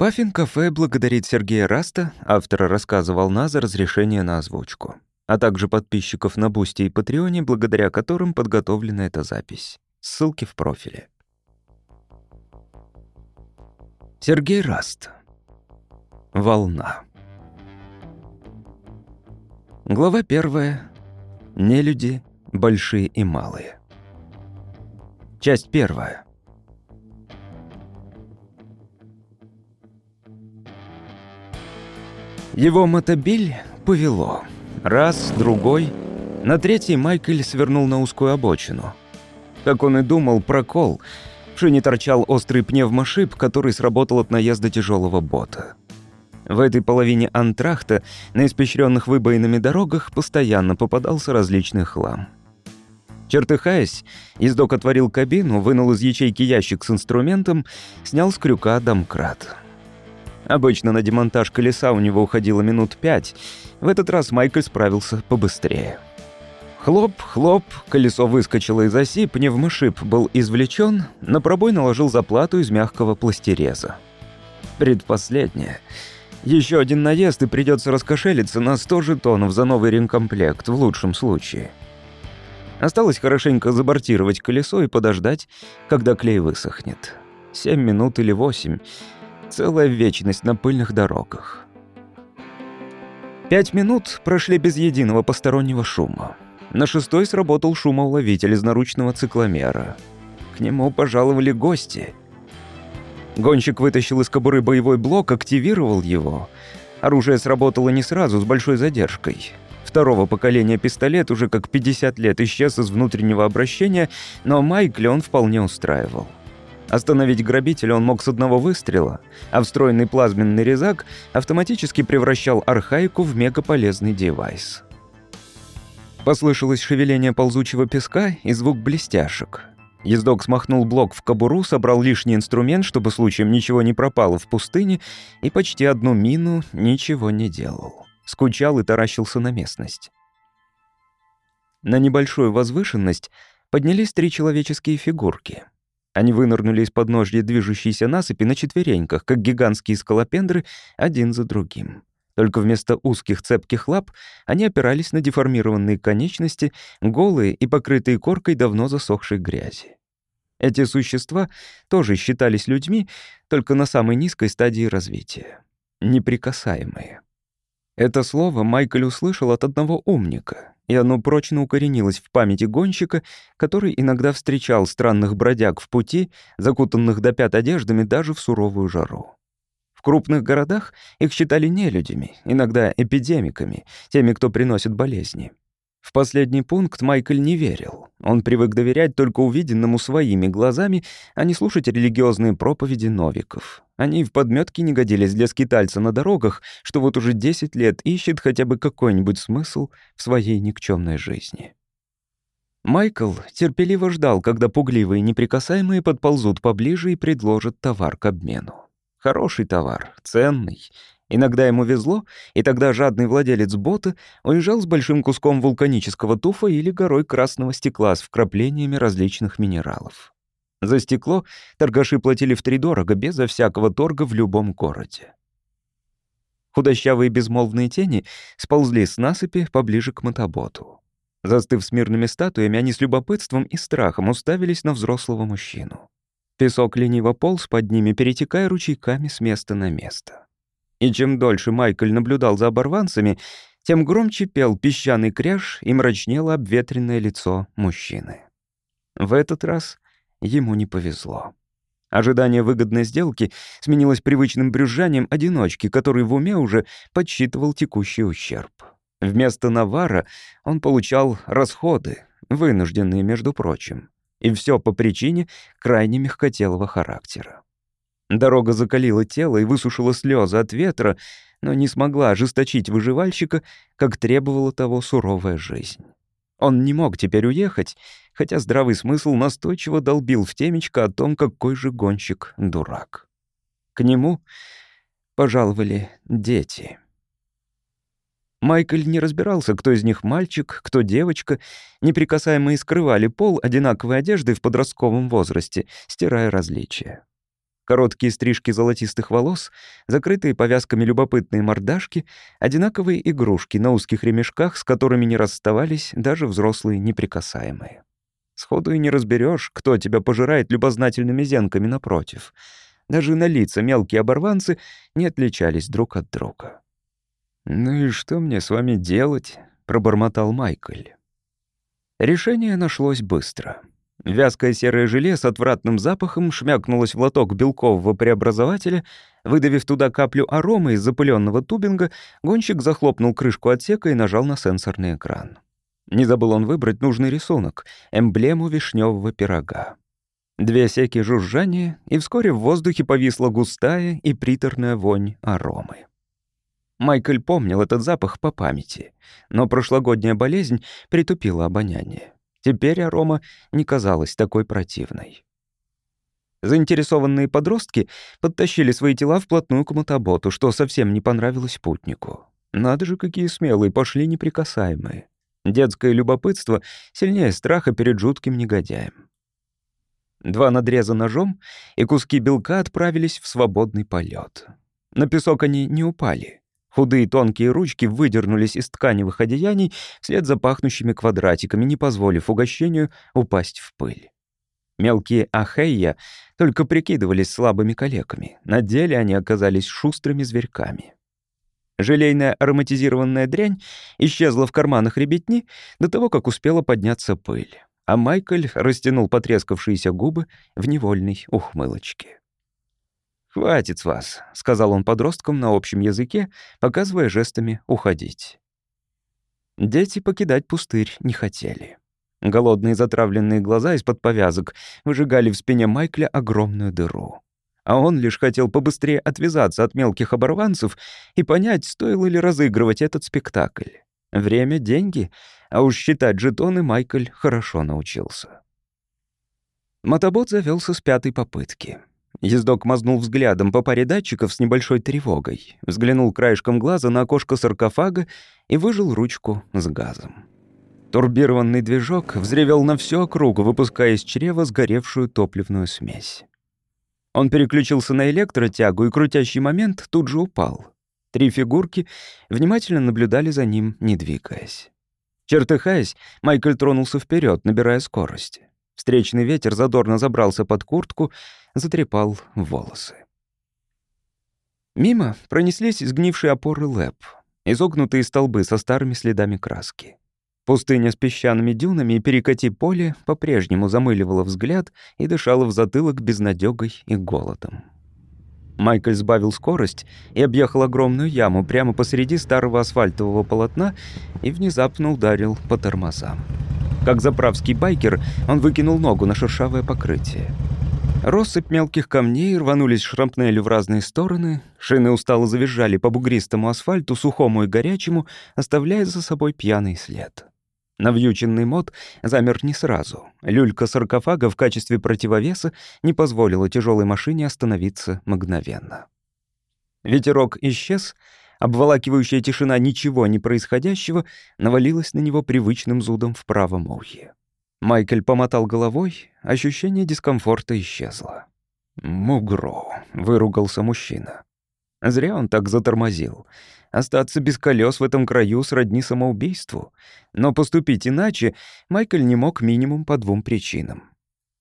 Puffin Cafe благодарит Сергея Раста, автора рассказа «Волна» за разрешение на озвучку, а также подписчиков на Boosty и Patreon, благодаря которым подготовлена эта запись. Ссылки в профиле. Сергей Раст. Волна. Глава первая. Нелюди, большие и малые. Часть первая. Его мотобиль повело. Раз, другой. На третий Майкл свернул на узкую обочину. Как он и думал, прокол. В шине торчал острый пневмошип, который сработал от наезда тяжелого бота. В этой половине антрахта на испещренных выбоинами дорогах постоянно попадался различный хлам. Чертыхаясь, издок отворил кабину, вынул из ячейки ящик с инструментом, снял с крюка домкрат. Обычно на демонтаж колеса у него уходило минут пять. В этот раз Майкл справился побыстрее. Хлоп, хлоп, колесо выскочило из оси, пневмошип был извлечен, на пробой наложил заплату из мягкого пластиреза. Предпоследнее. Еще один наезд, и придется раскошелиться на 100 жетонов за новый ремкомплект, в лучшем случае. Осталось хорошенько забортировать колесо и подождать, когда клей высохнет. Семь минут или восемь. Целая вечность на пыльных дорогах. Пять минут прошли без единого постороннего шума. На шестой сработал шумоуловитель из наручного цикломера. К нему пожаловали гости. Гонщик вытащил из кобуры боевой блок, активировал его. Оружие сработало не сразу, с большой задержкой. Второго поколения пистолет уже как 50 лет исчез из внутреннего обращения, но Майкля он вполне устраивал. Остановить грабителя он мог с одного выстрела, а встроенный плазменный резак автоматически превращал архаику в мегаполезный девайс. Послышалось шевеление ползучего песка и звук блестяшек. Ездок смахнул блок в кобуру, собрал лишний инструмент, чтобы случаем ничего не пропало в пустыне, и почти одну мину ничего не делал. Скучал и таращился на местность. На небольшую возвышенность поднялись три человеческие фигурки — они вынырнули из подножья движущейся насыпи на четвереньках, как гигантские скалопендры, один за другим. Только вместо узких цепких лап они опирались на деформированные конечности, голые и покрытые коркой давно засохшей грязи. Эти существа тоже считались людьми, только на самой низкой стадии развития. Неприкасаемые. Это слово Майкл услышал от одного умника, и оно прочно укоренилось в памяти гонщика, который иногда встречал странных бродяг в пути, закутанных до пят одеждами даже в суровую жару. В крупных городах их считали нелюдями, иногда эпидемиками, теми, кто приносит болезни. В последний пункт Майкл не верил. Он привык доверять только увиденному своими глазами, а не слушать религиозные проповеди новиков. Они в подметке не годились для скитальца на дорогах, что вот уже 10 лет ищет хотя бы какой-нибудь смысл в своей никчемной жизни. Майкл терпеливо ждал, когда пугливые неприкасаемые подползут поближе и предложат товар к обмену. Хороший товар, ценный, Иногда ему везло, и тогда жадный владелец бота уезжал с большим куском вулканического туфа или горой красного стекла с вкраплениями различных минералов. За стекло торгаши платили втридорого, безо всякого торга в любом городе. Худощавые безмолвные тени сползли с насыпи поближе к мотоботу. Застыв с мирными статуями, они с любопытством и страхом уставились на взрослого мужчину. Песок лениво полз под ними, перетекая ручейками с места на место. И чем дольше Майкл наблюдал за оборванцами, тем громче пел песчаный кряж и мрачнело обветренное лицо мужчины. В этот раз ему не повезло. Ожидание выгодной сделки сменилось привычным брюзжанием одиночки, который в уме уже подсчитывал текущий ущерб. Вместо навара он получал расходы, вынужденные, между прочим. И все по причине крайне мягкотелого характера. Дорога закалила тело и высушила слезы от ветра, но не смогла ожесточить выживальщика, как требовала того суровая жизнь. Он не мог теперь уехать, хотя здравый смысл настойчиво долбил в темечко о том, какой же гонщик дурак. К нему пожаловали дети. Майкл не разбирался, кто из них мальчик, кто девочка. Неприкасаемые скрывали пол одинаковой одежды в подростковом возрасте, стирая различия. Короткие стрижки золотистых волос, закрытые повязками любопытные мордашки, одинаковые игрушки на узких ремешках, с которыми не расставались даже взрослые неприкасаемые. Сходу и не разберешь, кто тебя пожирает любознательными зенками напротив. Даже на лица мелкие оборванцы не отличались друг от друга. «Ну и что мне с вами делать?» — пробормотал Майкл. Решение нашлось быстро. Вязкое серое желе с отвратным запахом шмякнулось в лоток белкового преобразователя. Выдавив туда каплю аромы из запыленного тубинга, гонщик захлопнул крышку отсека и нажал на сенсорный экран. Не забыл он выбрать нужный рисунок — эмблему вишневого пирога. Две секи жужжания, и вскоре в воздухе повисла густая и приторная вонь аромы. Майкл помнил этот запах по памяти, но прошлогодняя болезнь притупила обоняние. Теперь арома не казалась такой противной. Заинтересованные подростки подтащили свои тела вплотную к мотоботу, что совсем не понравилось путнику. Надо же, какие смелые пошли неприкасаемые. Детское любопытство сильнее страха перед жутким негодяем. Два надреза ножом, и куски белка отправились в свободный полет. На песок они не упали. Худые тонкие ручки выдернулись из тканевых одеяний вслед за пахнущими квадратиками, не позволив угощению упасть в пыль. Мелкие ахейя только прикидывались слабыми калеками. На деле они оказались шустрыми зверьками. Желейная ароматизированная дрянь исчезла в карманах ребятни до того, как успела подняться пыль, а Майкл растянул потрескавшиеся губы в невольной ухмылочке. «Хватит с вас», — сказал он подросткам на общем языке, показывая жестами «уходить». Дети покидать пустырь не хотели. Голодные затравленные глаза из-под повязок выжигали в спине Майкля огромную дыру. А он лишь хотел побыстрее отвязаться от мелких оборванцев и понять, стоило ли разыгрывать этот спектакль. Время — деньги, а уж считать жетоны Майкль хорошо научился. Мотобот завелся с пятой попытки. Ездок мазнул взглядом по паре датчиков с небольшой тревогой, взглянул краешком глаза на окошко саркофага и выжил ручку с газом. Турбированный движок взревел на всю округу, выпуская из чрева сгоревшую топливную смесь. Он переключился на электротягу, и крутящий момент тут же упал. Три фигурки внимательно наблюдали за ним, не двигаясь. Чертыхаясь, Майкл тронулся вперед, набирая скорость. Встречный ветер задорно забрался под куртку, затрепал волосы. Мимо пронеслись сгнившие опоры лэп, изогнутые столбы со старыми следами краски. Пустыня с песчаными дюнами и перекати поле по-прежнему замыливала взгляд и дышала в затылок безнадёгой и голодом. Майкл сбавил скорость и объехал огромную яму прямо посреди старого асфальтового полотна и внезапно ударил по тормозам. Как заправский байкер, он выкинул ногу на шершавое покрытие. Россыпь мелких камней рванулись шрампнелью в разные стороны, шины устало завизжали по бугристому асфальту, сухому и горячему, оставляя за собой пьяный след. Навьюченный мод замер не сразу. Люлька саркофага в качестве противовеса не позволила тяжелой машине остановиться мгновенно. Ветерок исчез, Обволакивающая тишина ничего не происходящего навалилась на него привычным зудом в правом ухе. Майкл помотал головой, ощущение дискомфорта исчезло. «Мугро», — выругался мужчина. Зря он так затормозил. Остаться без колес в этом краю сродни самоубийству. Но поступить иначе Майкл не мог минимум по двум причинам.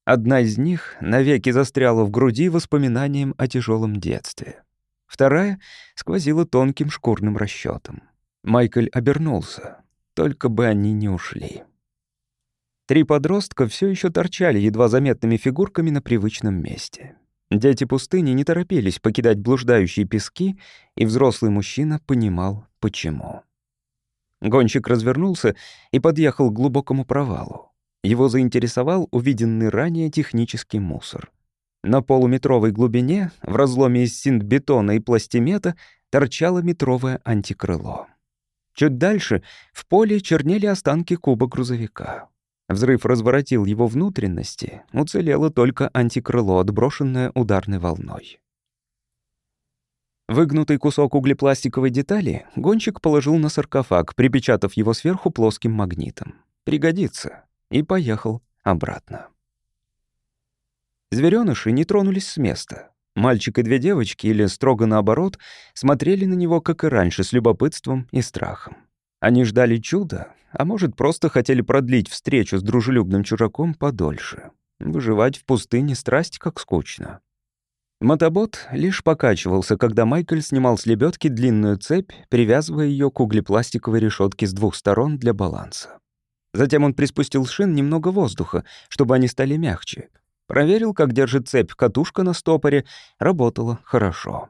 Одна из них навеки застряла в груди воспоминанием о тяжелом детстве. Вторая сквозила тонким шкурным расчетом. Майкл обернулся. Только бы они не ушли. Три подростка все еще торчали едва заметными фигурками на привычном месте. Дети пустыни не торопились покидать блуждающие пески, и взрослый мужчина понимал, почему. Гонщик развернулся и подъехал к глубокому провалу. Его заинтересовал увиденный ранее технический мусор. На полуметровой глубине, в разломе из синтбетона и пластимета, торчало метровое антикрыло. Чуть дальше в поле чернели останки куба грузовика. Взрыв разворотил его внутренности, уцелело только антикрыло, отброшенное ударной волной. Выгнутый кусок углепластиковой детали гонщик положил на саркофаг, припечатав его сверху плоским магнитом. Пригодится. И поехал обратно. Зверёныши не тронулись с места. Мальчик и две девочки, или строго наоборот, смотрели на него, как и раньше, с любопытством и страхом. Они ждали чуда, а может, просто хотели продлить встречу с дружелюбным чужаком подольше. Выживать в пустыне страсть как скучно. Мотобот лишь покачивался, когда Майкл снимал с лебедки длинную цепь, привязывая ее к углепластиковой решетке с двух сторон для баланса. Затем он приспустил шин немного воздуха, чтобы они стали мягче. Проверил, как держит цепь катушка на стопоре. Работало хорошо.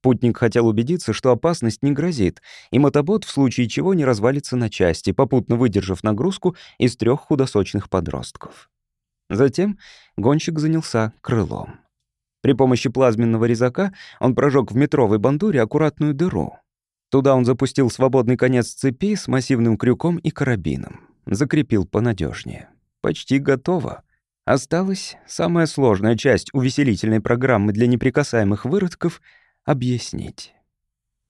Путник хотел убедиться, что опасность не грозит, и мотобот в случае чего не развалится на части, попутно выдержав нагрузку из трех худосочных подростков. Затем гонщик занялся крылом. При помощи плазменного резака он прожег в метровой бандуре аккуратную дыру. Туда он запустил свободный конец цепи с массивным крюком и карабином. Закрепил понадежнее. Почти готово. Осталась самая сложная часть увеселительной программы для неприкасаемых выродков — объяснить.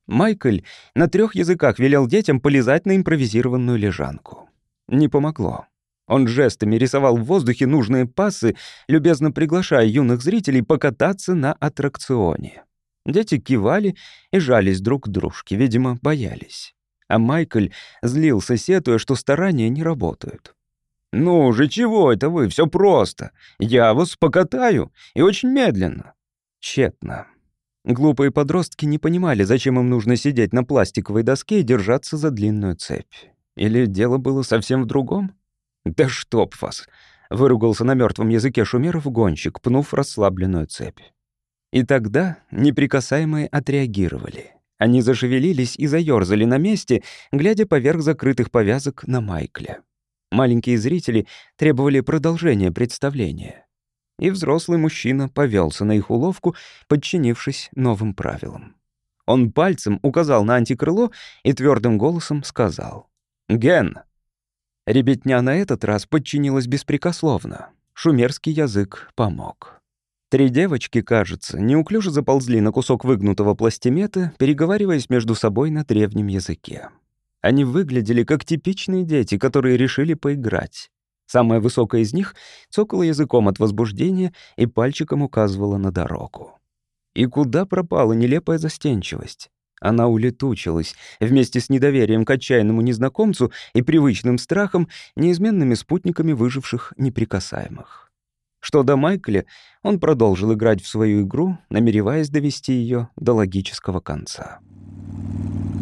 Майкл на трех языках велел детям полезать на импровизированную лежанку. Не помогло. Он жестами рисовал в воздухе нужные пасы, любезно приглашая юных зрителей покататься на аттракционе. Дети кивали и жались друг к дружке, видимо, боялись. А Майкл злился, сетуя, что старания не работают. «Ну же, чего это вы? Все просто. Я вас покатаю, и очень медленно». Тщетно. Глупые подростки не понимали, зачем им нужно сидеть на пластиковой доске и держаться за длинную цепь. Или дело было совсем в другом? «Да чтоб вас!» — выругался на мертвом языке шумеров гонщик, пнув расслабленную цепь. И тогда неприкасаемые отреагировали. Они зашевелились и заёрзали на месте, глядя поверх закрытых повязок на Майкле. Маленькие зрители требовали продолжения представления. И взрослый мужчина повелся на их уловку, подчинившись новым правилам. Он пальцем указал на антикрыло и твердым голосом сказал «Ген, Ребятня на этот раз подчинилась беспрекословно. Шумерский язык помог. Три девочки, кажется, неуклюже заползли на кусок выгнутого пластимета, переговариваясь между собой на древнем языке. Они выглядели как типичные дети, которые решили поиграть. Самая высокая из них цокала языком от возбуждения и пальчиком указывала на дорогу. И куда пропала нелепая застенчивость? Она улетучилась вместе с недоверием к отчаянному незнакомцу и привычным страхом, неизменными спутниками выживших неприкасаемых. Что до Майкля, он продолжил играть в свою игру, намереваясь довести ее до логического конца.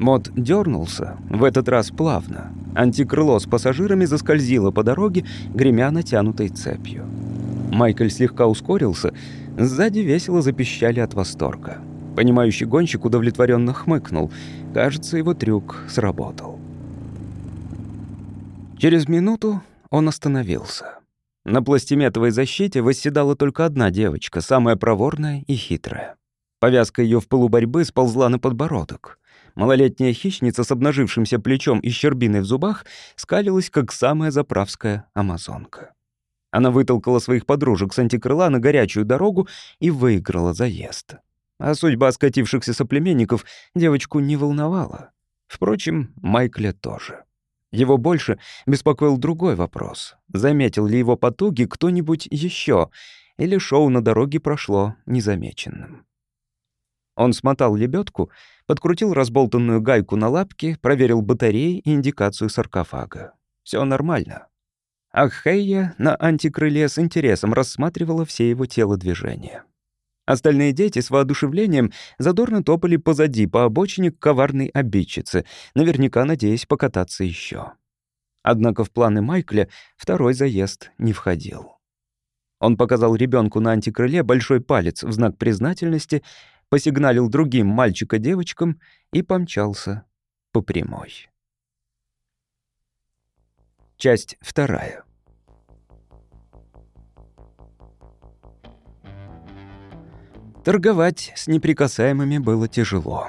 Мод дернулся, в этот раз плавно. Антикрыло с пассажирами заскользило по дороге, гремя натянутой цепью. Майкль слегка ускорился, сзади весело запищали от восторга. Понимающий гонщик удовлетворенно хмыкнул. Кажется, его трюк сработал. Через минуту он остановился. На пластиметовой защите восседала только одна девочка, самая проворная и хитрая. Повязка ее в пылу борьбы сползла на подбородок. Малолетняя хищница с обнажившимся плечом и щербиной в зубах скалилась, как самая заправская амазонка. Она вытолкала своих подружек с антикрыла на горячую дорогу и выиграла заезд. А судьба скатившихся соплеменников девочку не волновала. Впрочем, Майкля тоже. Его больше беспокоил другой вопрос. Заметил ли его потуги кто-нибудь еще, или шоу на дороге прошло незамеченным? Он смотал лебедку, подкрутил разболтанную гайку на лапке, проверил батареи и индикацию саркофага. Все нормально. А Хейя на антикрыле с интересом рассматривала все его телодвижения. Остальные дети с воодушевлением задорно топали позади по обочине к коварной обидчице, наверняка надеясь покататься еще. Однако в планы Майкля второй заезд не входил. Он показал ребенку на антикрыле большой палец в знак признательности, посигналил другим мальчика-девочкам и помчался по прямой. Часть вторая. Торговать с неприкасаемыми было тяжело.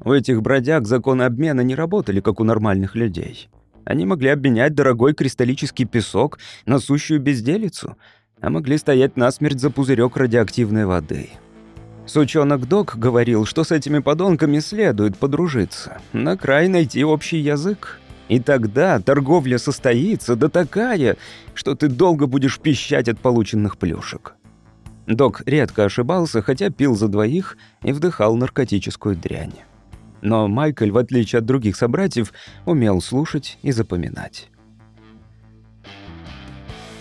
У этих бродяг законы обмена не работали, как у нормальных людей. Они могли обменять дорогой кристаллический песок на сущую безделицу, а могли стоять насмерть за пузырек радиоактивной воды. Сучонок Док говорил, что с этими подонками следует подружиться, на край найти общий язык. И тогда торговля состоится, да такая, что ты долго будешь пищать от полученных плюшек. Док редко ошибался, хотя пил за двоих и вдыхал наркотическую дрянь. Но Майкл, в отличие от других собратьев, умел слушать и запоминать.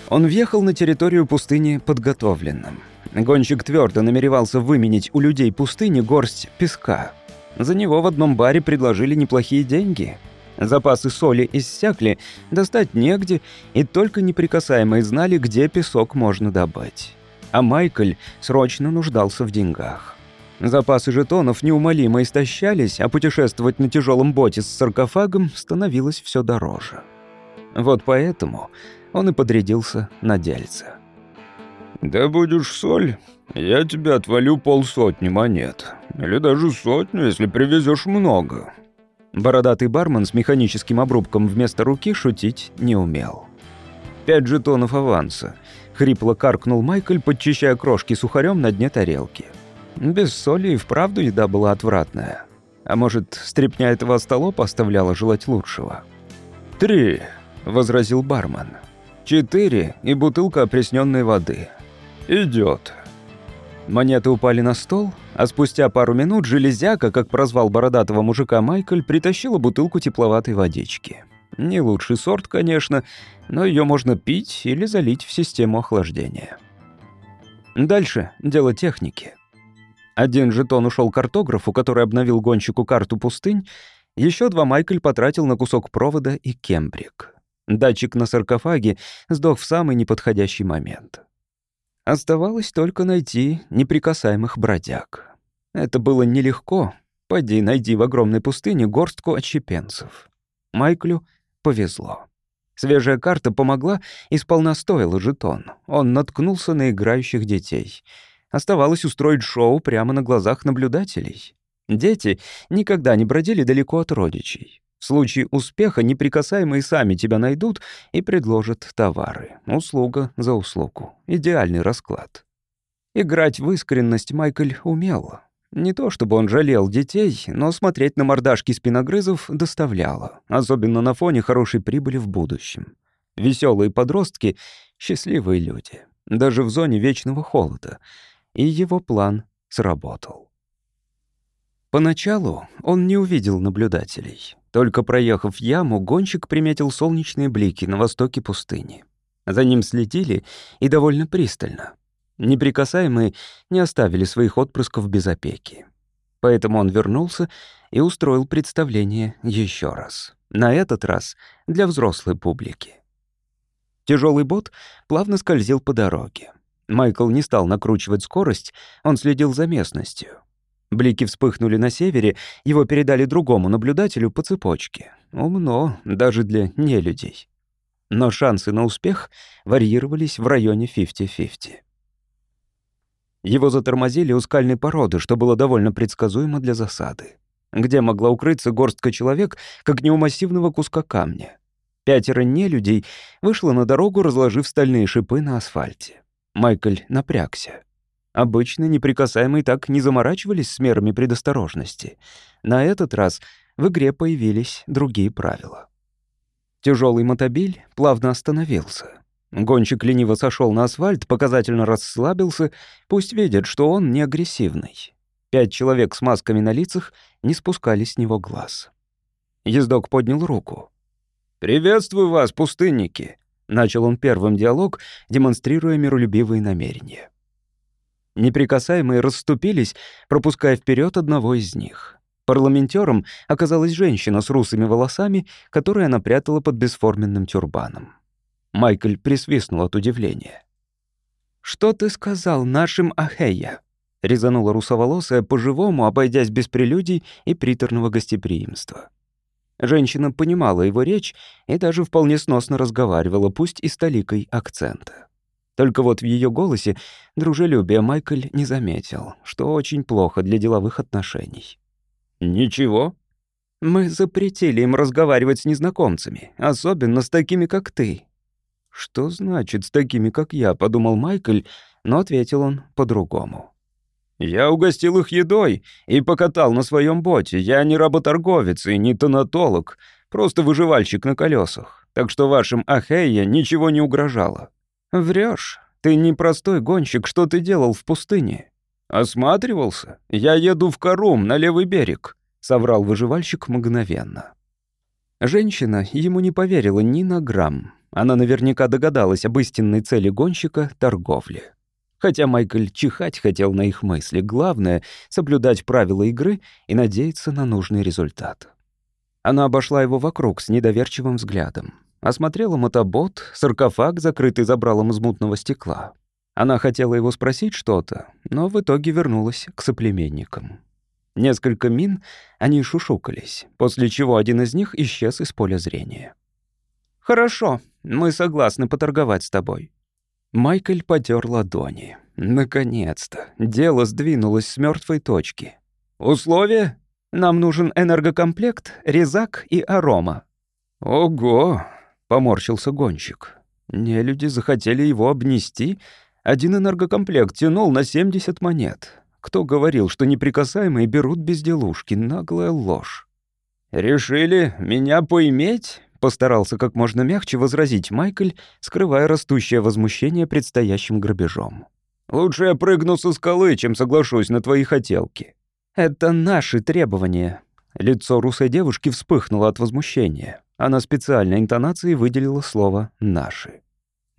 Он въехал на территорию пустыни подготовленным. Гонщик твердо намеревался выменить у людей пустыни горсть песка. За него в одном баре предложили неплохие деньги. Запасы соли иссякли, достать негде, и только неприкасаемые знали, где песок можно добыть. А Майкл срочно нуждался в деньгах. Запасы жетонов неумолимо истощались, а путешествовать на тяжелом боте с саркофагом становилось все дороже. Вот поэтому он и подрядился на дельце. «Да будешь соль, я тебе отвалю полсотни монет. Или даже сотню, если привезешь много». Бородатый бармен с механическим обрубком вместо руки шутить не умел. «Пять жетонов аванса», — хрипло каркнул Майкл, подчищая крошки сухарем на дне тарелки. Без соли и вправду еда была отвратная. А может, стряпня этого столопа оставляла желать лучшего? «Три», — возразил бармен. «Четыре и бутылка опресненной воды. Идет». Монеты упали на стол, а спустя пару минут железяка, как прозвал бородатого мужика Майкл, притащила бутылку тепловатой водички. Не лучший сорт, конечно, но ее можно пить или залить в систему охлаждения. Дальше дело техники. Один жетон ушел картографу, который обновил гонщику карту пустынь, еще два Майкл потратил на кусок провода и кембрик. Датчик на саркофаге сдох в самый неподходящий момент. Оставалось только найти неприкасаемых бродяг. Это было нелегко. Пойди, найди в огромной пустыне горстку отщепенцев. Майклю повезло. Свежая карта помогла и сполна стоила жетон. Он наткнулся на играющих детей — Оставалось устроить шоу прямо на глазах наблюдателей. Дети никогда не бродили далеко от родичей. В случае успеха неприкасаемые сами тебя найдут и предложат товары. Услуга за услугу. Идеальный расклад. Играть в искренность Майкл умел. Не то чтобы он жалел детей, но смотреть на мордашки спиногрызов доставляло, особенно на фоне хорошей прибыли в будущем. Веселые подростки — счастливые люди, даже в зоне вечного холода — и его план сработал. Поначалу он не увидел наблюдателей. Только проехав яму, гонщик приметил солнечные блики на востоке пустыни. За ним следили и довольно пристально. Неприкасаемые не оставили своих отпрысков без опеки. Поэтому он вернулся и устроил представление еще раз. На этот раз для взрослой публики. Тяжелый бот плавно скользил по дороге. Майкл не стал накручивать скорость, он следил за местностью. Блики вспыхнули на севере, его передали другому наблюдателю по цепочке. Умно, даже для нелюдей. Но шансы на успех варьировались в районе 50-50. Его затормозили у скальной породы, что было довольно предсказуемо для засады. Где могла укрыться горстка человек, как не у массивного куска камня? Пятеро нелюдей вышло на дорогу, разложив стальные шипы на асфальте. Майкл напрягся. Обычно неприкасаемые так не заморачивались с мерами предосторожности. На этот раз в игре появились другие правила. Тяжелый мотобиль плавно остановился. Гонщик лениво сошел на асфальт, показательно расслабился, пусть видят, что он не агрессивный. Пять человек с масками на лицах не спускали с него глаз. Ездок поднял руку. «Приветствую вас, пустынники!» Начал он первым диалог, демонстрируя миролюбивые намерения. Неприкасаемые расступились, пропуская вперед одного из них. Парламентером оказалась женщина с русыми волосами, которую она прятала под бесформенным тюрбаном. Майкл присвистнул от удивления. «Что ты сказал нашим Ахея?» — резанула русоволосая по-живому, обойдясь без прелюдий и приторного гостеприимства. Женщина понимала его речь и даже вполне сносно разговаривала, пусть и с толикой акцента. Только вот в ее голосе дружелюбие Майкл не заметил, что очень плохо для деловых отношений. «Ничего?» «Мы запретили им разговаривать с незнакомцами, особенно с такими, как ты». «Что значит «с такими, как я?» — подумал Майкл, но ответил он по-другому. Я угостил их едой и покатал на своем боте. Я не работорговец и не тонатолог, просто выживальщик на колесах. Так что вашим Ахея ничего не угрожало. Врешь. Ты не простой гонщик, что ты делал в пустыне?» «Осматривался? Я еду в Карум, на левый берег», — соврал выживальщик мгновенно. Женщина ему не поверила ни на грамм. Она наверняка догадалась об истинной цели гонщика — торговли. Хотя Майкл чихать хотел на их мысли, главное — соблюдать правила игры и надеяться на нужный результат. Она обошла его вокруг с недоверчивым взглядом. Осмотрела мотобот, саркофаг, закрытый забралом из мутного стекла. Она хотела его спросить что-то, но в итоге вернулась к соплеменникам. Несколько мин они шушукались, после чего один из них исчез из поля зрения. «Хорошо, мы согласны поторговать с тобой». Майкл потер ладони. Наконец-то. Дело сдвинулось с мертвой точки. «Условия? Нам нужен энергокомплект, резак и арома». «Ого!» Поморщился гонщик. Нелюди захотели его обнести. Один энергокомплект тянул на 70 монет. Кто говорил, что неприкасаемые берут безделушки? Наглая ложь. «Решили меня поиметь?» Постарался как можно мягче возразить Майкль, скрывая растущее возмущение предстоящим грабежом. «Лучше я прыгну со скалы, чем соглашусь на твои хотелки». «Это наши требования». Лицо русой девушки вспыхнуло от возмущения. Она специальной интонацией выделила слово «наши».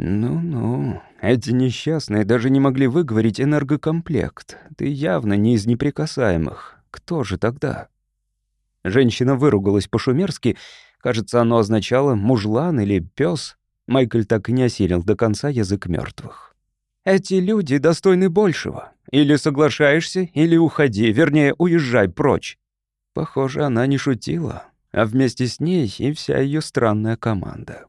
«Ну-ну, эти несчастные даже не могли выговорить энергокомплект. Ты явно не из неприкасаемых. Кто же тогда?» Женщина выругалась по-шумерски. Кажется, оно означало «мужлан» или «пёс». Майкль так и не осилил до конца язык мертвых. «Эти люди достойны большего. Или соглашаешься, или уходи, вернее, уезжай прочь». Похоже, она не шутила а вместе с ней и вся ее странная команда.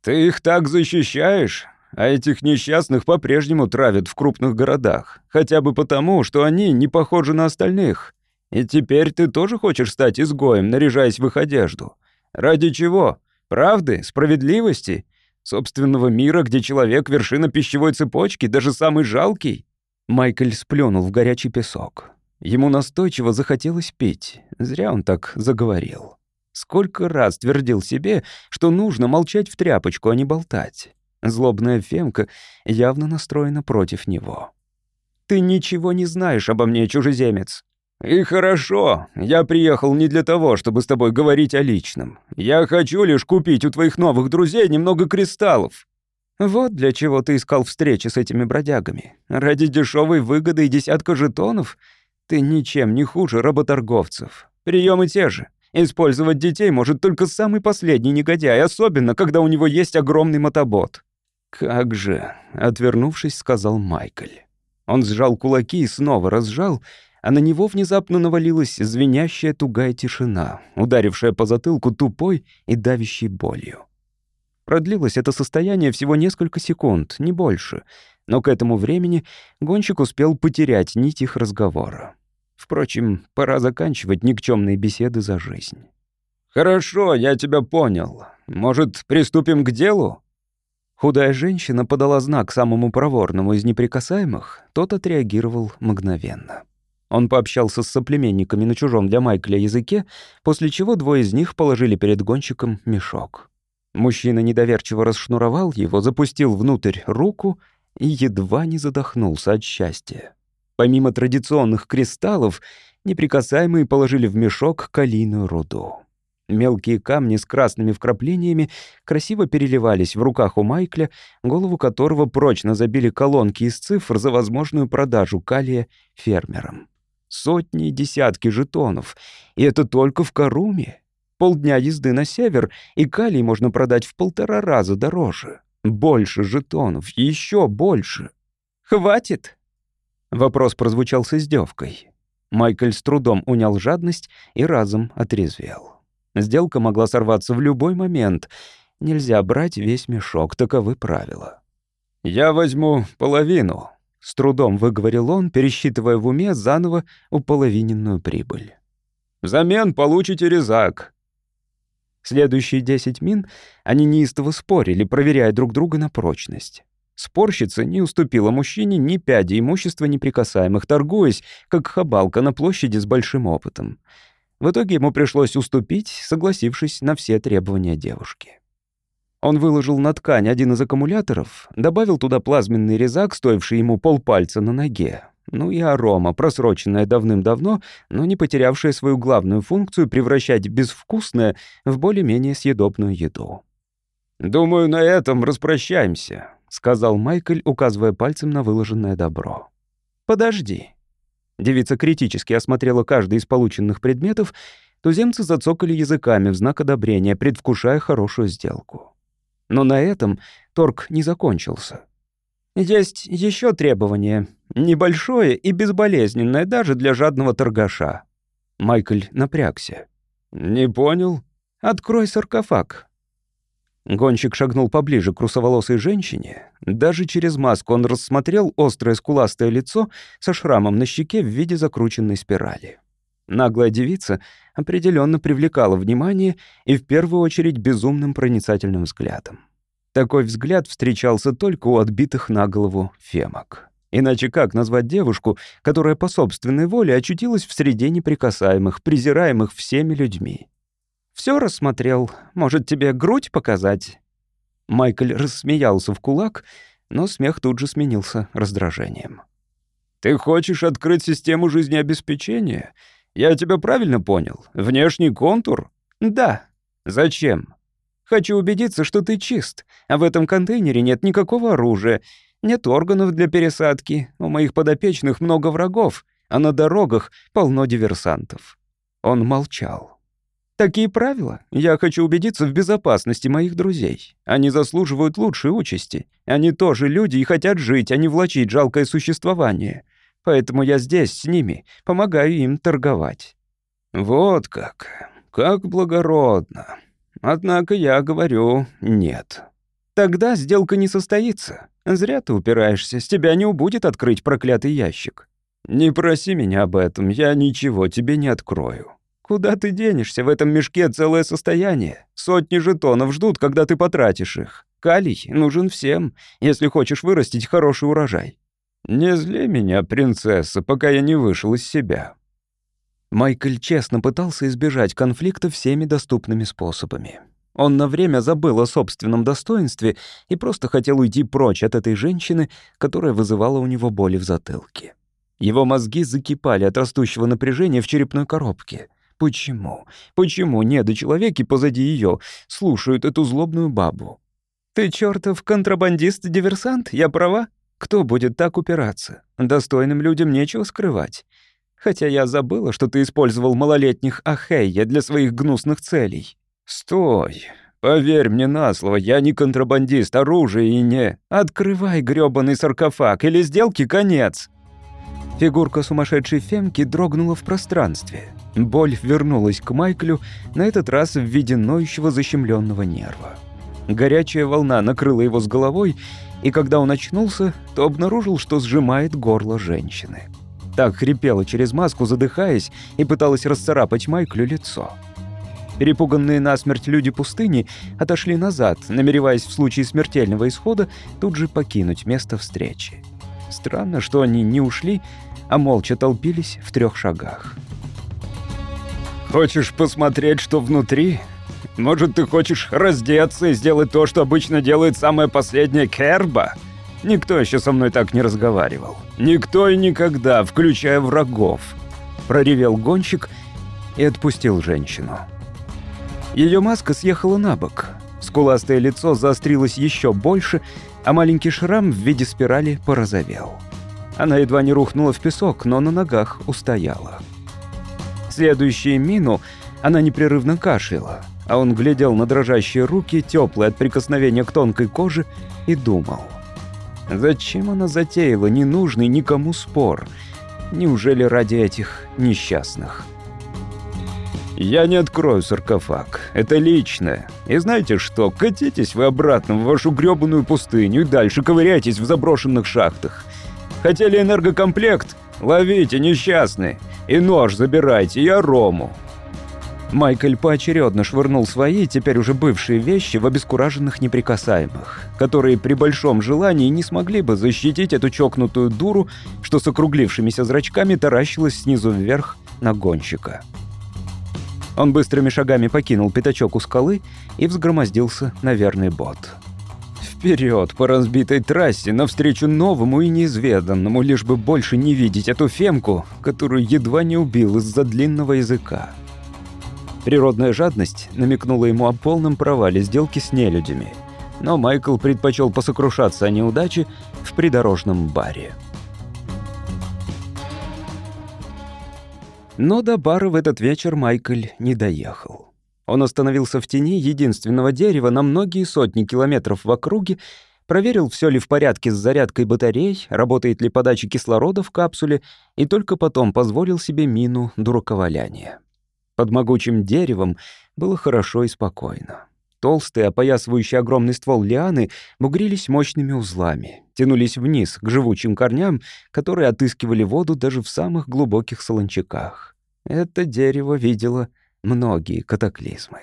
«Ты их так защищаешь, а этих несчастных по-прежнему травят в крупных городах, хотя бы потому, что они не похожи на остальных. И теперь ты тоже хочешь стать изгоем, наряжаясь в их одежду. Ради чего? Правды? Справедливости? Собственного мира, где человек — вершина пищевой цепочки, даже самый жалкий?» Майкль сплюнул в горячий песок. Ему настойчиво захотелось пить. Зря он так заговорил. Сколько раз твердил себе, что нужно молчать в тряпочку, а не болтать. Злобная Фемка явно настроена против него. «Ты ничего не знаешь обо мне, чужеземец». «И хорошо. Я приехал не для того, чтобы с тобой говорить о личном. Я хочу лишь купить у твоих новых друзей немного кристаллов». «Вот для чего ты искал встречи с этими бродягами. Ради дешевой выгоды и десятка жетонов. Ты ничем не хуже работорговцев. Приемы те же. Использовать детей может только самый последний негодяй, особенно когда у него есть огромный мотобот. «Как же», — отвернувшись, сказал Майкл. Он сжал кулаки и снова разжал, а на него внезапно навалилась звенящая тугая тишина, ударившая по затылку тупой и давящей болью. Продлилось это состояние всего несколько секунд, не больше — но к этому времени гонщик успел потерять нить их разговора. Впрочем, пора заканчивать никчемные беседы за жизнь. «Хорошо, я тебя понял. Может, приступим к делу?» Худая женщина подала знак самому проворному из неприкасаемых, тот отреагировал мгновенно. Он пообщался с соплеменниками на чужом для Майкля языке, после чего двое из них положили перед гонщиком мешок. Мужчина недоверчиво расшнуровал его, запустил внутрь руку — и едва не задохнулся от счастья. Помимо традиционных кристаллов, неприкасаемые положили в мешок калийную руду. Мелкие камни с красными вкраплениями красиво переливались в руках у Майкля, голову которого прочно забили колонки из цифр за возможную продажу калия фермерам. Сотни и десятки жетонов. И это только в Каруме. Полдня езды на север, и калий можно продать в полтора раза дороже. Больше жетонов, еще больше. Хватит? Вопрос прозвучал с издевкой. Майкл с трудом унял жадность и разом отрезвел. Сделка могла сорваться в любой момент. Нельзя брать весь мешок, таковы правила. «Я возьму половину», — с трудом выговорил он, пересчитывая в уме заново уполовиненную прибыль. «Взамен получите резак. Следующие десять мин они неистово спорили, проверяя друг друга на прочность. Спорщица не уступила мужчине ни пяди имущества неприкасаемых, торгуясь, как хабалка на площади с большим опытом. В итоге ему пришлось уступить, согласившись на все требования девушки. Он выложил на ткань один из аккумуляторов, добавил туда плазменный резак, стоивший ему полпальца на ноге. Ну и арома, просроченная давным-давно, но не потерявшая свою главную функцию превращать безвкусное в более-менее съедобную еду. «Думаю, на этом распрощаемся», — сказал Майкл, указывая пальцем на выложенное добро. «Подожди». Девица критически осмотрела каждый из полученных предметов, туземцы зацокали языками в знак одобрения, предвкушая хорошую сделку. Но на этом торг не закончился. Есть еще требование. Небольшое и безболезненное даже для жадного торгаша. Майкл напрягся. «Не понял?» «Открой саркофаг». Гонщик шагнул поближе к русоволосой женщине. Даже через маску он рассмотрел острое скуластое лицо со шрамом на щеке в виде закрученной спирали. Наглая девица определенно привлекала внимание и в первую очередь безумным проницательным взглядом. Такой взгляд встречался только у отбитых на голову фемок. Иначе как назвать девушку, которая по собственной воле очутилась в среде неприкасаемых, презираемых всеми людьми? Все рассмотрел. Может, тебе грудь показать?» Майкл рассмеялся в кулак, но смех тут же сменился раздражением. «Ты хочешь открыть систему жизнеобеспечения? Я тебя правильно понял? Внешний контур?» «Да». «Зачем?» «Хочу убедиться, что ты чист, а в этом контейнере нет никакого оружия, нет органов для пересадки, у моих подопечных много врагов, а на дорогах полно диверсантов». Он молчал. «Такие правила. Я хочу убедиться в безопасности моих друзей. Они заслуживают лучшей участи. Они тоже люди и хотят жить, а не влачить жалкое существование. Поэтому я здесь с ними, помогаю им торговать». «Вот как. Как благородно. Однако я говорю «нет». «Тогда сделка не состоится. Зря ты упираешься, с тебя не убудет открыть проклятый ящик». «Не проси меня об этом, я ничего тебе не открою». «Куда ты денешься? В этом мешке целое состояние. Сотни жетонов ждут, когда ты потратишь их. Калий нужен всем, если хочешь вырастить хороший урожай». «Не зли меня, принцесса, пока я не вышел из себя». Майкл честно пытался избежать конфликта всеми доступными способами. Он на время забыл о собственном достоинстве и просто хотел уйти прочь от этой женщины, которая вызывала у него боли в затылке. Его мозги закипали от растущего напряжения в черепной коробке. Почему? Почему недочеловеки позади ее слушают эту злобную бабу? «Ты чертов контрабандист-диверсант, я права? Кто будет так упираться? Достойным людям нечего скрывать. Хотя я забыла, что ты использовал малолетних Ахейя для своих гнусных целей». «Стой!» Поверь мне на слово, я не контрабандист оружия и не... Открывай грёбаный саркофаг, или сделки конец!» Фигурка сумасшедшей Фемки дрогнула в пространстве. Боль вернулась к Майклю, на этот раз в виде ноющего защемленного нерва. Горячая волна накрыла его с головой, и когда он очнулся, то обнаружил, что сжимает горло женщины. Так хрипела через маску, задыхаясь, и пыталась расцарапать Майклю лицо. Перепуганные насмерть люди пустыни отошли назад, намереваясь в случае смертельного исхода тут же покинуть место встречи. Странно, что они не ушли, а молча толпились в трех шагах. «Хочешь посмотреть, что внутри? Может, ты хочешь раздеться и сделать то, что обычно делает самая последняя Керба? Никто еще со мной так не разговаривал. Никто и никогда, включая врагов!» Проревел гонщик и отпустил женщину. Ее маска съехала на бок. Скуластое лицо заострилось еще больше, а маленький шрам в виде спирали порозовел. Она едва не рухнула в песок, но на ногах устояла. Следующую мину она непрерывно кашляла, а он глядел на дрожащие руки, теплые от прикосновения к тонкой коже, и думал. Зачем она затеяла ненужный никому спор? Неужели ради этих несчастных? «Я не открою саркофаг. Это личное. И знаете что? Катитесь вы обратно в вашу грёбаную пустыню и дальше ковыряйтесь в заброшенных шахтах. Хотели энергокомплект? Ловите, несчастные. И нож забирайте, и арому». Майкл поочередно швырнул свои, теперь уже бывшие вещи в обескураженных неприкасаемых, которые при большом желании не смогли бы защитить эту чокнутую дуру, что с округлившимися зрачками таращилась снизу вверх на гонщика. Он быстрыми шагами покинул пятачок у скалы и взгромоздился на верный бот. Вперед по разбитой трассе навстречу новому и неизведанному, лишь бы больше не видеть эту фемку, которую едва не убил из-за длинного языка. Природная жадность намекнула ему о полном провале сделки с нелюдями, но Майкл предпочел посокрушаться о неудаче в придорожном баре. Но до бара в этот вечер Майкл не доехал. Он остановился в тени единственного дерева на многие сотни километров в округе, проверил, все ли в порядке с зарядкой батарей, работает ли подача кислорода в капсуле, и только потом позволил себе мину дураковаляния. Под могучим деревом было хорошо и спокойно. Толстые, опоясывающие огромный ствол лианы, бугрились мощными узлами, тянулись вниз к живучим корням, которые отыскивали воду даже в самых глубоких солончаках. Это дерево видело многие катаклизмы.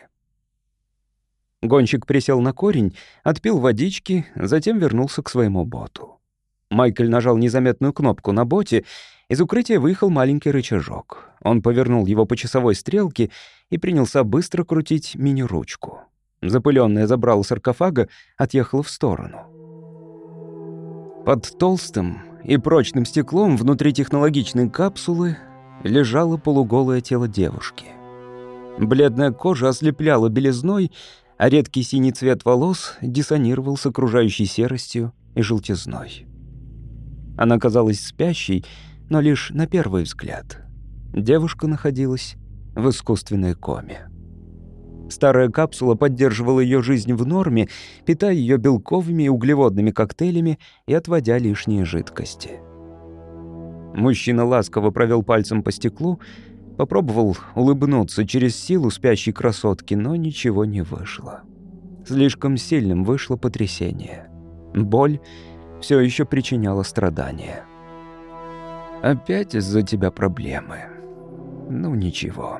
Гонщик присел на корень, отпил водички, затем вернулся к своему боту. Майкл нажал незаметную кнопку на боте, из укрытия выехал маленький рычажок. Он повернул его по часовой стрелке и принялся быстро крутить мини-ручку. Запыленное забрало саркофага отъехало в сторону. Под толстым и прочным стеклом внутри технологичной капсулы лежало полуголое тело девушки. Бледная кожа ослепляла белизной, а редкий синий цвет волос диссонировал с окружающей серостью и желтизной. Она казалась спящей, но лишь на первый взгляд. Девушка находилась в искусственной коме. Старая капсула поддерживала ее жизнь в норме, питая ее белковыми и углеводными коктейлями и отводя лишние жидкости. Мужчина ласково провел пальцем по стеклу, попробовал улыбнуться через силу спящей красотки, но ничего не вышло. Слишком сильным вышло потрясение. Боль все еще причиняла страдания. «Опять из-за тебя проблемы. Ну ничего».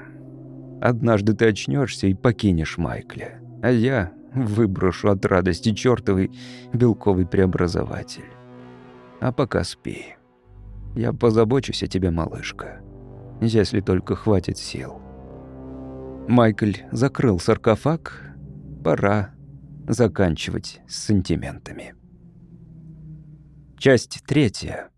Однажды ты очнешься и покинешь Майкля, а я выброшу от радости чертовый белковый преобразователь. А пока спи. Я позабочусь о тебе, малышка, если только хватит сил. Майкль закрыл саркофаг. Пора заканчивать с сантиментами. Часть третья.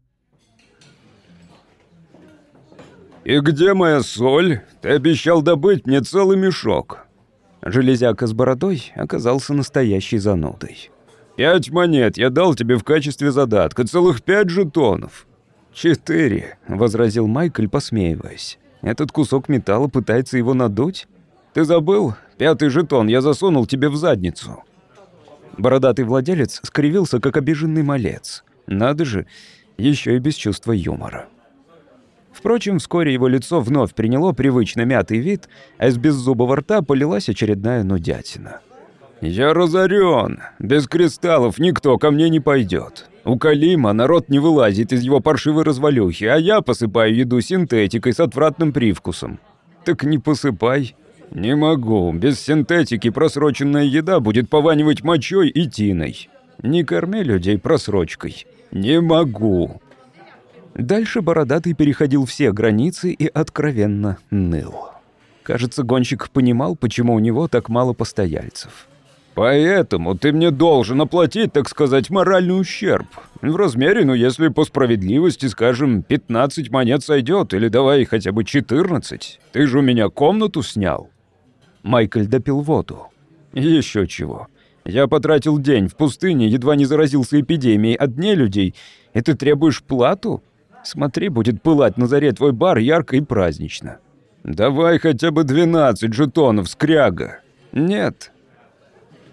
«И где моя соль? Ты обещал добыть мне целый мешок». Железяка с бородой оказался настоящей занудой. «Пять монет я дал тебе в качестве задатка, целых пять жетонов». «Четыре», — возразил Майкль, посмеиваясь. «Этот кусок металла пытается его надуть?» «Ты забыл? Пятый жетон я засунул тебе в задницу». Бородатый владелец скривился, как обиженный малец. Надо же, еще и без чувства юмора. Впрочем, вскоре его лицо вновь приняло привычно мятый вид, а из беззубого рта полилась очередная нудятина. «Я разорен. Без кристаллов никто ко мне не пойдет. У Калима народ не вылазит из его паршивой развалюхи, а я посыпаю еду синтетикой с отвратным привкусом». «Так не посыпай». «Не могу. Без синтетики просроченная еда будет пованивать мочой и тиной. Не корми людей просрочкой». «Не могу». Дальше Бородатый переходил все границы и откровенно ныл. Кажется, гонщик понимал, почему у него так мало постояльцев. «Поэтому ты мне должен оплатить, так сказать, моральный ущерб. В размере, ну, если по справедливости, скажем, 15 монет сойдет, или давай хотя бы 14. Ты же у меня комнату снял». Майкл допил воду. Еще чего. Я потратил день в пустыне, едва не заразился эпидемией от людей, и ты требуешь плату? Смотри, будет пылать на заре твой бар ярко и празднично. Давай хотя бы 12 жетонов, скряга. Нет.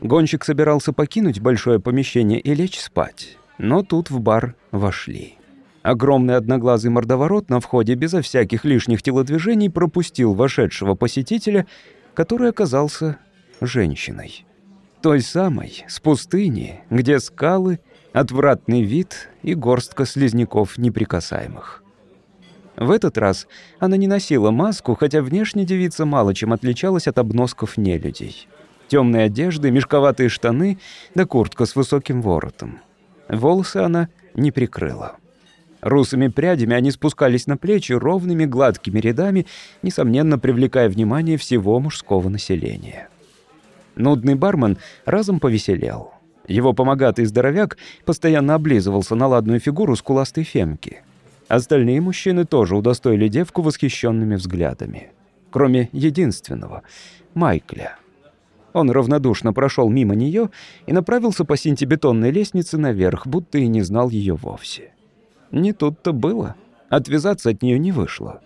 Гонщик собирался покинуть большое помещение и лечь спать. Но тут в бар вошли. Огромный одноглазый мордоворот на входе безо всяких лишних телодвижений пропустил вошедшего посетителя, который оказался женщиной. Той самой, с пустыни, где скалы отвратный вид и горстка слизняков неприкасаемых. В этот раз она не носила маску, хотя внешне девица мало чем отличалась от обносков нелюдей. Темные одежды, мешковатые штаны да куртка с высоким воротом. Волосы она не прикрыла. Русыми прядями они спускались на плечи ровными гладкими рядами, несомненно привлекая внимание всего мужского населения. Нудный бармен разом повеселел. Его помогатый здоровяк постоянно облизывался на ладную фигуру скуластой фемки. Остальные мужчины тоже удостоили девку восхищенными взглядами. Кроме единственного — Майкля. Он равнодушно прошел мимо нее и направился по синтебетонной лестнице наверх, будто и не знал ее вовсе. Не тут-то было. Отвязаться от нее не вышло.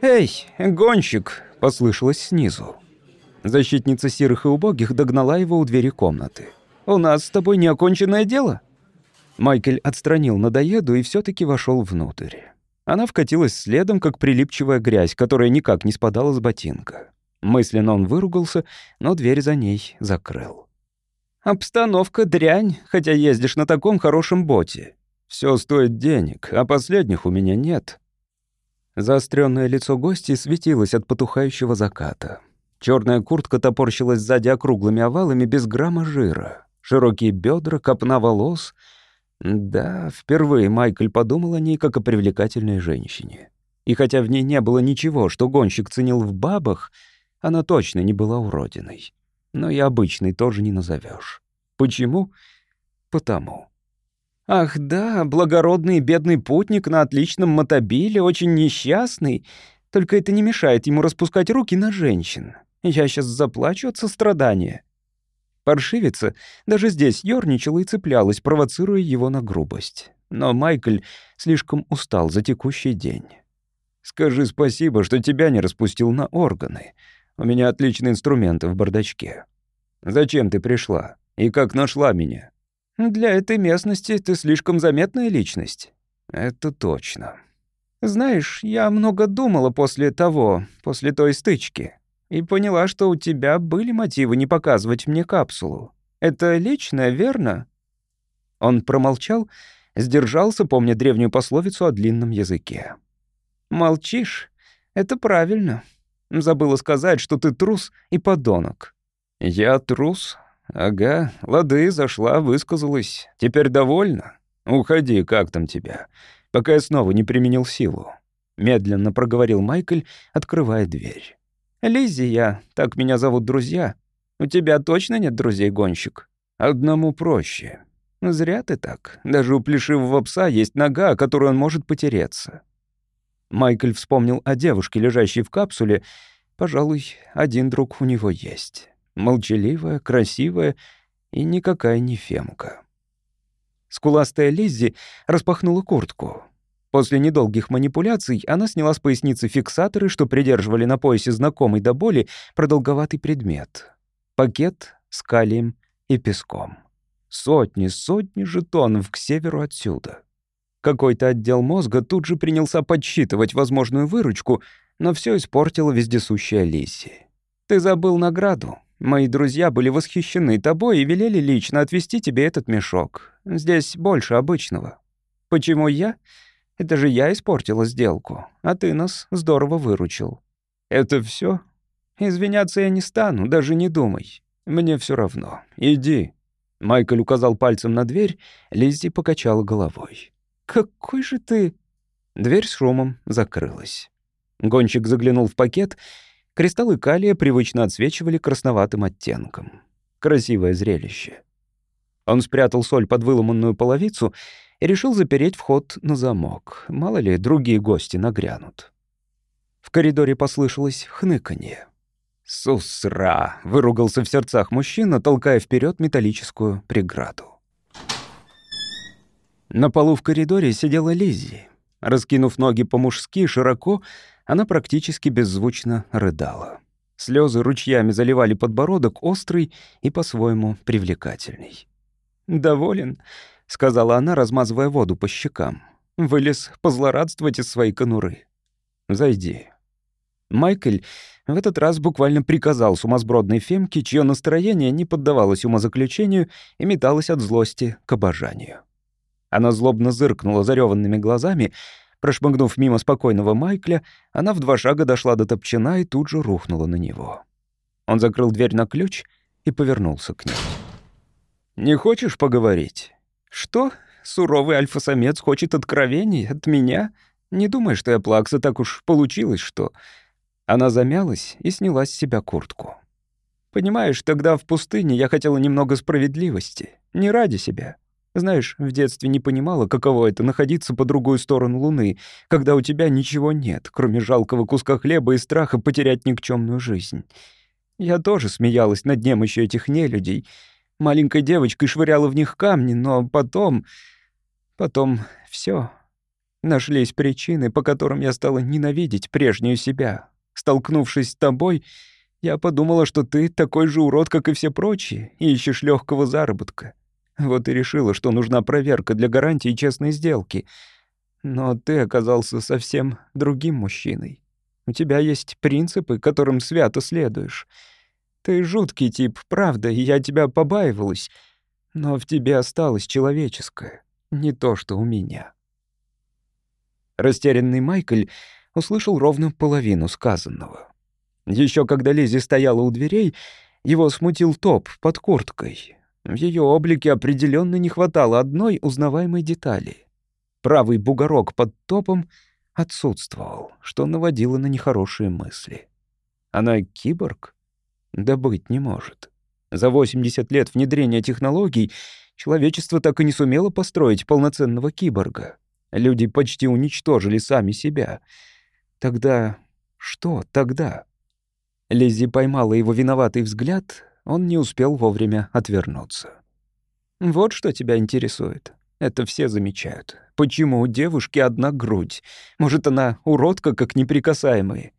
«Эй, гонщик!» — послышалось снизу. Защитница серых и убогих догнала его у двери комнаты. «У нас с тобой неоконченное дело?» Майкл отстранил надоеду и все таки вошел внутрь. Она вкатилась следом, как прилипчивая грязь, которая никак не спадала с ботинка. Мысленно он выругался, но дверь за ней закрыл. «Обстановка дрянь, хотя ездишь на таком хорошем боте. Все стоит денег, а последних у меня нет». Заостренное лицо гостей светилось от потухающего заката. Черная куртка топорщилась сзади округлыми овалами без грамма жира. Широкие бедра, копна волос. Да, впервые Майкл подумал о ней как о привлекательной женщине. И хотя в ней не было ничего, что гонщик ценил в бабах, она точно не была уродиной. Но и обычной тоже не назовешь. Почему? Потому. Ах да, благородный бедный путник на отличном мотобиле, очень несчастный. Только это не мешает ему распускать руки на женщин. Я сейчас заплачу от сострадания». Паршивица даже здесь ёрничала и цеплялась, провоцируя его на грубость. Но Майкль слишком устал за текущий день. «Скажи спасибо, что тебя не распустил на органы. У меня отличные инструменты в бардачке. Зачем ты пришла? И как нашла меня?» «Для этой местности ты слишком заметная личность». «Это точно». «Знаешь, я много думала после того, после той стычки и поняла, что у тебя были мотивы не показывать мне капсулу. Это личное, верно?» Он промолчал, сдержался, помня древнюю пословицу о длинном языке. «Молчишь? Это правильно. Забыла сказать, что ты трус и подонок». «Я трус? Ага, лады, зашла, высказалась. Теперь довольна? Уходи, как там тебя, пока я снова не применил силу». Медленно проговорил Майкль, открывая дверь. Лиззи я, так меня зовут друзья. У тебя точно нет друзей-гонщик? Одному проще. Зря ты так. Даже у плешивого пса есть нога, о которой он может потереться. Майкл вспомнил о девушке, лежащей в капсуле. Пожалуй, один друг у него есть. Молчаливая, красивая и никакая не фемка. Скуластая Лиззи распахнула куртку. После недолгих манипуляций она сняла с поясницы фиксаторы, что придерживали на поясе знакомый до боли продолговатый предмет. Пакет с калием и песком. Сотни, сотни жетонов к северу отсюда. Какой-то отдел мозга тут же принялся подсчитывать возможную выручку, но все испортила вездесущая Лиси. «Ты забыл награду. Мои друзья были восхищены тобой и велели лично отвезти тебе этот мешок. Здесь больше обычного. Почему я?» Это же я испортила сделку, а ты нас здорово выручил. Это все? Извиняться я не стану, даже не думай. Мне все равно. Иди. Майкл указал пальцем на дверь, Лиззи покачала головой. «Какой же ты...» Дверь с шумом закрылась. Гонщик заглянул в пакет. Кристаллы калия привычно отсвечивали красноватым оттенком. Красивое зрелище. Он спрятал соль под выломанную половицу и решил запереть вход на замок. Мало ли, другие гости нагрянут. В коридоре послышалось хныканье. «Сусра!» — выругался в сердцах мужчина, толкая вперед металлическую преграду. На полу в коридоре сидела Лиззи. Раскинув ноги по-мужски широко, она практически беззвучно рыдала. Слезы ручьями заливали подбородок, острый и по-своему привлекательный. «Доволен?» — сказала она, размазывая воду по щекам. «Вылез позлорадствовать из своей конуры. Зайди». Майкл в этот раз буквально приказал сумасбродной фемке, чье настроение не поддавалось умозаключению и металось от злости к обожанию. Она злобно зыркнула зареванными глазами. Прошмыгнув мимо спокойного Майкля, она в два шага дошла до топчина и тут же рухнула на него. Он закрыл дверь на ключ и повернулся к ней. «Не хочешь поговорить?» «Что?» — суровый альфа-самец хочет откровений от меня? Не думай, что я плакса, так уж получилось, что...» Она замялась и сняла с себя куртку. «Понимаешь, тогда в пустыне я хотела немного справедливости. Не ради себя. Знаешь, в детстве не понимала, каково это — находиться по другую сторону Луны, когда у тебя ничего нет, кроме жалкого куска хлеба и страха потерять никчемную жизнь. Я тоже смеялась над немощью этих нелюдей. Маленькой девочкой швыряла в них камни, но потом... Потом все. Нашлись причины, по которым я стала ненавидеть прежнюю себя. Столкнувшись с тобой, я подумала, что ты такой же урод, как и все прочие, и ищешь легкого заработка. Вот и решила, что нужна проверка для гарантии честной сделки. Но ты оказался совсем другим мужчиной. У тебя есть принципы, которым свято следуешь. Ты жуткий тип, правда, и я тебя побаивалась. Но в тебе осталось человеческое, не то, что у меня. Растерянный Майкль услышал ровно половину сказанного. Еще когда Лизи стояла у дверей, его смутил топ под курткой. В ее облике определенно не хватало одной узнаваемой детали. Правый бугорок под топом отсутствовал, что наводило на нехорошие мысли. Она киборг? Да быть не может. За 80 лет внедрения технологий человечество так и не сумело построить полноценного киборга. Люди почти уничтожили сами себя. Тогда что тогда? Лиззи поймала его виноватый взгляд, он не успел вовремя отвернуться. «Вот что тебя интересует. Это все замечают. Почему у девушки одна грудь? Может, она уродка, как неприкасаемые?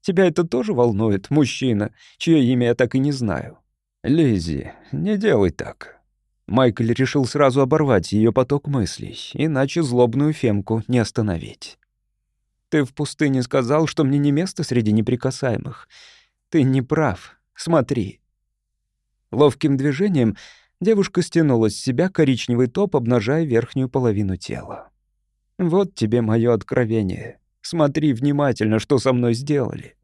Тебя это тоже волнует, мужчина, чье имя я так и не знаю?» «Лиззи, не делай так». Майкл решил сразу оборвать ее поток мыслей, иначе злобную фемку не остановить. «Ты в пустыне сказал, что мне не место среди неприкасаемых. Ты не прав. Смотри». Ловким движением девушка стянула с себя коричневый топ, обнажая верхнюю половину тела. «Вот тебе мое откровение. Смотри внимательно, что со мной сделали».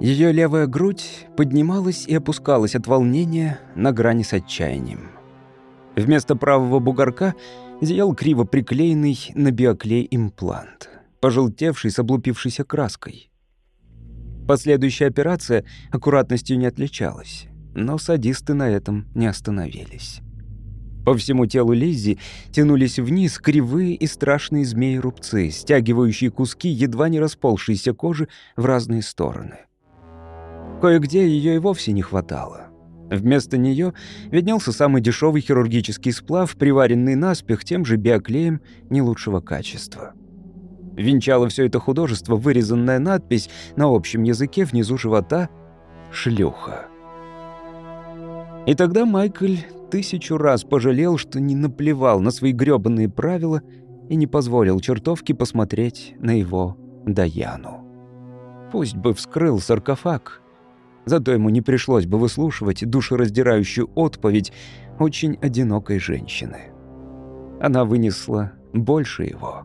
Ее левая грудь поднималась и опускалась от волнения на грани с отчаянием. Вместо правого бугорка зиял криво приклеенный на биоклей имплант, пожелтевший с облупившейся краской. Последующая операция аккуратностью не отличалась, но садисты на этом не остановились. По всему телу Лиззи тянулись вниз кривые и страшные змеи-рубцы, стягивающие куски едва не расползшейся кожи в разные стороны. Кое-где ее и вовсе не хватало. Вместо нее виднелся самый дешевый хирургический сплав, приваренный наспех тем же биоклеем не лучшего качества. Венчало все это художество вырезанная надпись на общем языке внизу живота «Шлюха». И тогда Майкль тысячу раз пожалел, что не наплевал на свои грёбаные правила и не позволил чертовке посмотреть на его Даяну. Пусть бы вскрыл саркофаг, зато ему не пришлось бы выслушивать душераздирающую отповедь очень одинокой женщины. Она вынесла больше его.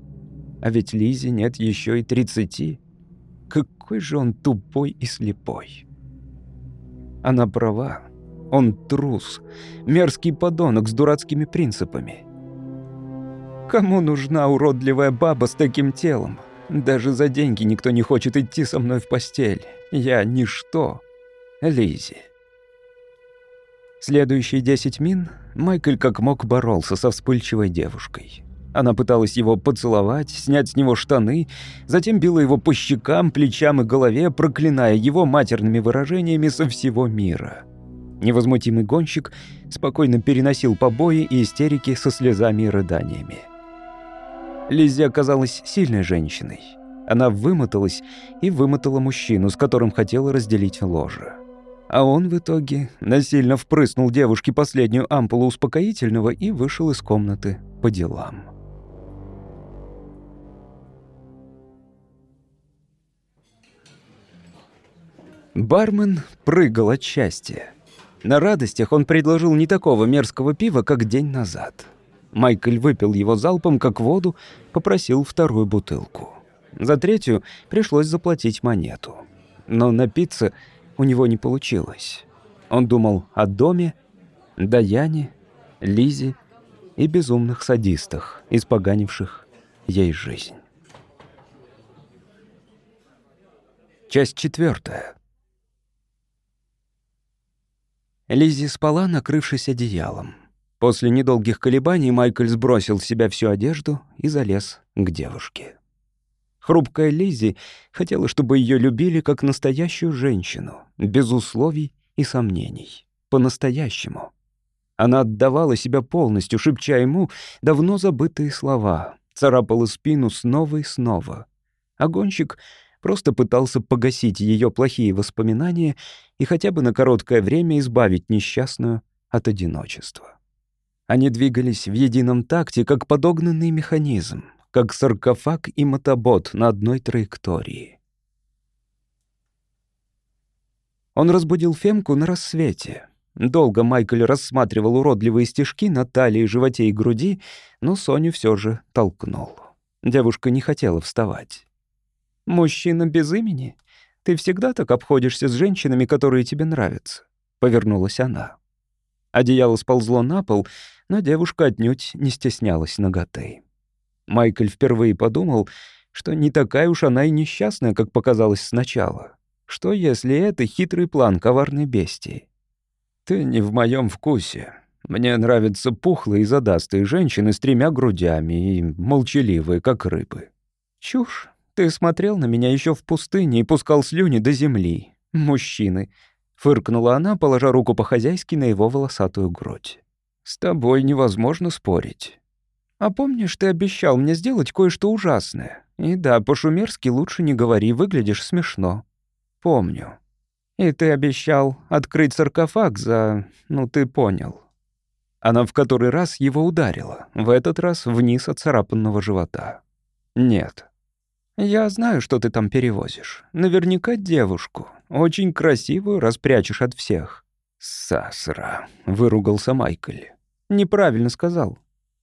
А ведь Лизе нет еще и тридцати. Какой же он тупой и слепой. Она права. Он трус, мерзкий подонок с дурацкими принципами. Кому нужна уродливая баба с таким телом? Даже за деньги никто не хочет идти со мной в постель. Я ничто. Лизи. Следующие десять мин Майкль как мог боролся со вспыльчивой девушкой. Она пыталась его поцеловать, снять с него штаны, затем била его по щекам, плечам и голове, проклиная его матерными выражениями со всего мира. Невозмутимый гонщик спокойно переносил побои и истерики со слезами и рыданиями. Лиззи оказалась сильной женщиной. Она вымоталась и вымотала мужчину, с которым хотела разделить ложе. А он в итоге насильно впрыснул девушке последнюю ампулу успокоительного и вышел из комнаты по делам. Бармен прыгал от счастья. На радостях он предложил не такого мерзкого пива, как день назад. Майкль выпил его залпом, как воду, попросил вторую бутылку. За третью пришлось заплатить монету. Но напиться у него не получилось. Он думал о доме, Даяне, Лизе и безумных садистах, испоганивших ей жизнь. Часть четвертая. Лиззи спала, накрывшись одеялом. После недолгих колебаний Майкл сбросил с себя всю одежду и залез к девушке. Хрупкая Лиззи хотела, чтобы ее любили как настоящую женщину, без условий и сомнений, по-настоящему. Она отдавала себя полностью, шепча ему давно забытые слова, царапала спину снова и снова. А гонщик просто пытался погасить ее плохие воспоминания и хотя бы на короткое время избавить несчастную от одиночества. Они двигались в едином такте, как подогнанный механизм, как саркофаг и мотобот на одной траектории. Он разбудил Фемку на рассвете. Долго Майкл рассматривал уродливые стежки на талии, животе и груди, но Соню все же толкнул. Девушка не хотела вставать. «Мужчина без имени? Ты всегда так обходишься с женщинами, которые тебе нравятся?» — повернулась она. Одеяло сползло на пол, но девушка отнюдь не стеснялась ноготы. Майкл впервые подумал, что не такая уж она и несчастная, как показалось сначала. Что, если это хитрый план коварной бестии? «Ты не в моем вкусе. Мне нравятся пухлые и задастые женщины с тремя грудями и молчаливые, как рыбы». «Чушь. Ты смотрел на меня еще в пустыне и пускал слюни до земли. Мужчины». Фыркнула она, положа руку по-хозяйски на его волосатую грудь. «С тобой невозможно спорить». «А помнишь, ты обещал мне сделать кое-что ужасное? И да, по-шумерски лучше не говори, выглядишь смешно». «Помню». И ты обещал открыть саркофаг за... ну, ты понял». Она в который раз его ударила, в этот раз вниз от царапанного живота. «Нет». «Я знаю, что ты там перевозишь. Наверняка девушку. Очень красивую распрячешь от всех». «Сасра», — выругался Майкл. «Неправильно сказал.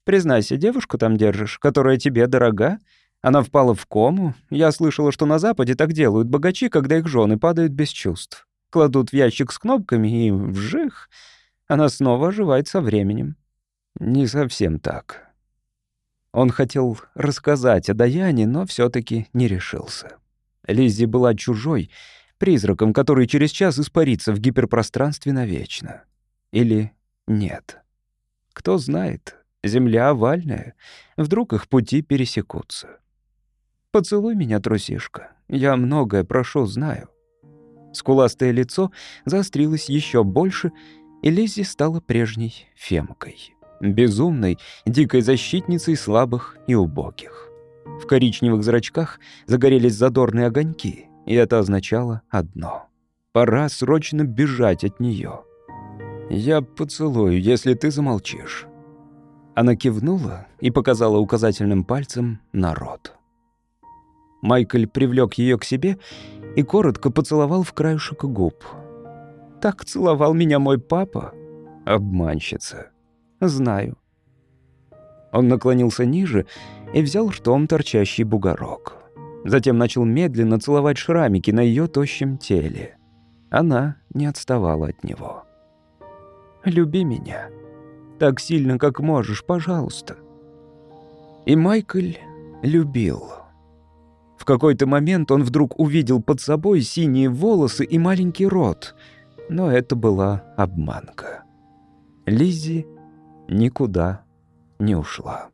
Признайся, девушку там держишь, которая тебе дорога, она впала в кому. Я слышала, что на Западе так делают богачи, когда их жены падают без чувств. Кладут в ящик с кнопками и вжих. Она снова оживает со временем. Не совсем так. Он хотел рассказать о Даяне, но все таки не решился. Лиззи была чужой, призраком, который через час испарится в гиперпространстве навечно. Или нет. Кто знает, земля овальная, вдруг их пути пересекутся. «Поцелуй меня, трусишка. Я многое прошу, знаю». Скуластое лицо заострилось еще больше, и Лиззи стала прежней фемкой. Безумной, дикой защитницей слабых и убогих. В коричневых зрачках загорелись задорные огоньки, и это означало одно. Пора срочно бежать от нее. «Я поцелую, если ты замолчишь». Она кивнула и показала указательным пальцем на рот. Майкл привлек ее к себе и коротко поцеловал в краешек губ. «Так целовал меня мой папа?» «Обманщица». «Знаю». Он наклонился ниже и взял ртом торчащий бугорок. Затем начал медленно целовать шрамики на ее тощем теле. Она не отставала от него. «Люби меня. Так сильно, как можешь, пожалуйста». И Майкл любил. В какой-то момент он вдруг увидел под собой синие волосы и маленький рот. Но это была обманка. Лиззи никуда не ушла.